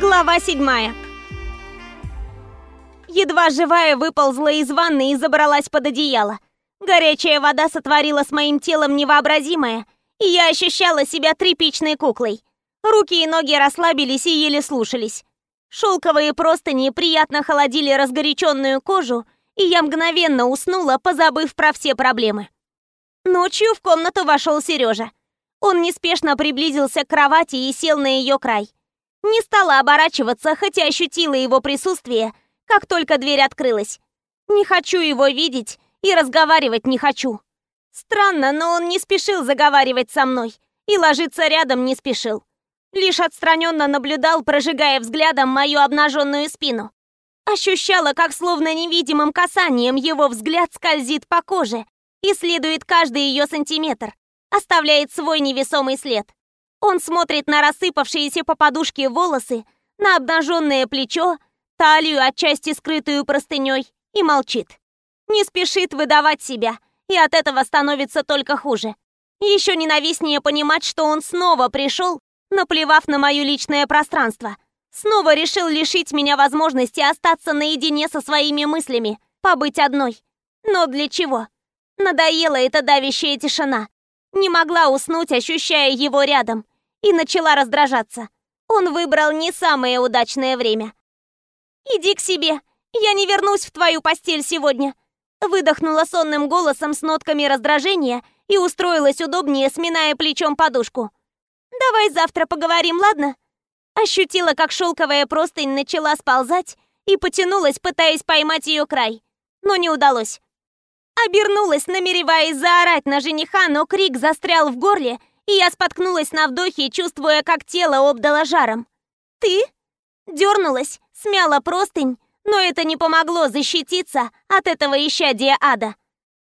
Глава седьмая. Едва живая выползла из ванны и забралась под одеяло. Горячая вода сотворила с моим телом невообразимое, и я ощущала себя тряпичной куклой. Руки и ноги расслабились и еле слушались. Шелковые простыни приятно холодили разгоряченную кожу, и я мгновенно уснула, позабыв про все проблемы. Ночью в комнату вошел Сережа. Он неспешно приблизился к кровати и сел на ее край. Не стала оборачиваться, хотя ощутила его присутствие, как только дверь открылась. Не хочу его видеть и разговаривать не хочу. Странно, но он не спешил заговаривать со мной и ложиться рядом не спешил. Лишь отстраненно наблюдал, прожигая взглядом мою обнаженную спину. Ощущала, как словно невидимым касанием его взгляд скользит по коже, исследует каждый ее сантиметр, оставляет свой невесомый след. Он смотрит на рассыпавшиеся по подушке волосы, на обнаженное плечо, талию, отчасти скрытую простыней, и молчит. Не спешит выдавать себя, и от этого становится только хуже. Еще ненавистнее понимать, что он снова пришел, наплевав на мое личное пространство. Снова решил лишить меня возможности остаться наедине со своими мыслями, побыть одной. Но для чего? Надоела эта давящая тишина. Не могла уснуть, ощущая его рядом и начала раздражаться. Он выбрал не самое удачное время. «Иди к себе, я не вернусь в твою постель сегодня», выдохнула сонным голосом с нотками раздражения и устроилась удобнее, сминая плечом подушку. «Давай завтра поговорим, ладно?» Ощутила, как шелковая простынь начала сползать и потянулась, пытаясь поймать ее край, но не удалось. Обернулась, намереваясь заорать на жениха, но крик застрял в горле, и я споткнулась на вдохе, чувствуя, как тело обдало жаром. «Ты?» Дернулась, смяла простынь, но это не помогло защититься от этого исчадия ада.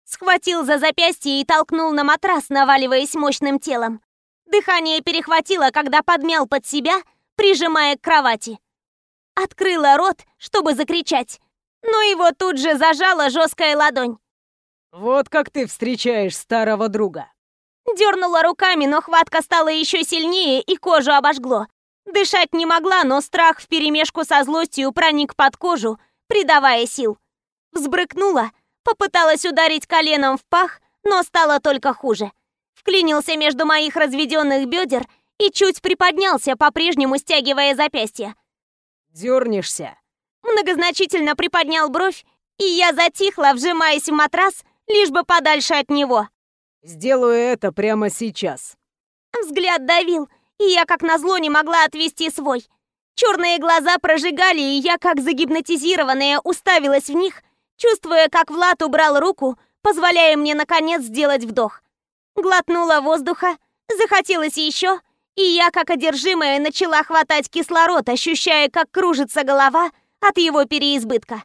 Схватил за запястье и толкнул на матрас, наваливаясь мощным телом. Дыхание перехватило, когда подмял под себя, прижимая к кровати. Открыла рот, чтобы закричать, но его тут же зажала жесткая ладонь. «Вот как ты встречаешь старого друга!» Дернула руками, но хватка стала еще сильнее и кожу обожгло. Дышать не могла, но страх вперемешку со злостью проник под кожу, придавая сил. Взбрыкнула, попыталась ударить коленом в пах, но стало только хуже. Вклинился между моих разведенных бедер и чуть приподнялся, по-прежнему стягивая запястье. «Дернешься?» Многозначительно приподнял бровь, и я затихла, вжимаясь в матрас, лишь бы подальше от него. Сделаю это прямо сейчас. Взгляд давил, и я как назло не могла отвести свой. Черные глаза прожигали, и я, как загипнотизированная, уставилась в них, чувствуя, как Влад убрал руку, позволяя мне, наконец, сделать вдох. Глотнула воздуха, захотелось еще, и я, как одержимая, начала хватать кислород, ощущая, как кружится голова от его переизбытка.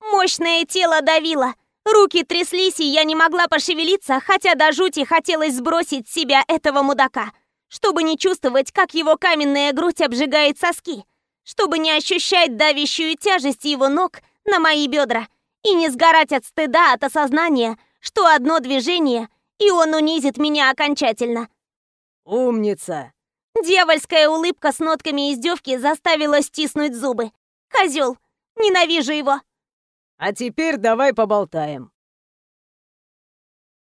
Мощное тело давило, Руки тряслись, и я не могла пошевелиться, хотя до жути хотелось сбросить с себя этого мудака, чтобы не чувствовать, как его каменная грудь обжигает соски, чтобы не ощущать давящую тяжесть его ног на мои бедра и не сгорать от стыда от осознания, что одно движение, и он унизит меня окончательно. «Умница!» Дьявольская улыбка с нотками издевки заставила стиснуть зубы. Козел! Ненавижу его! А теперь давай поболтаем.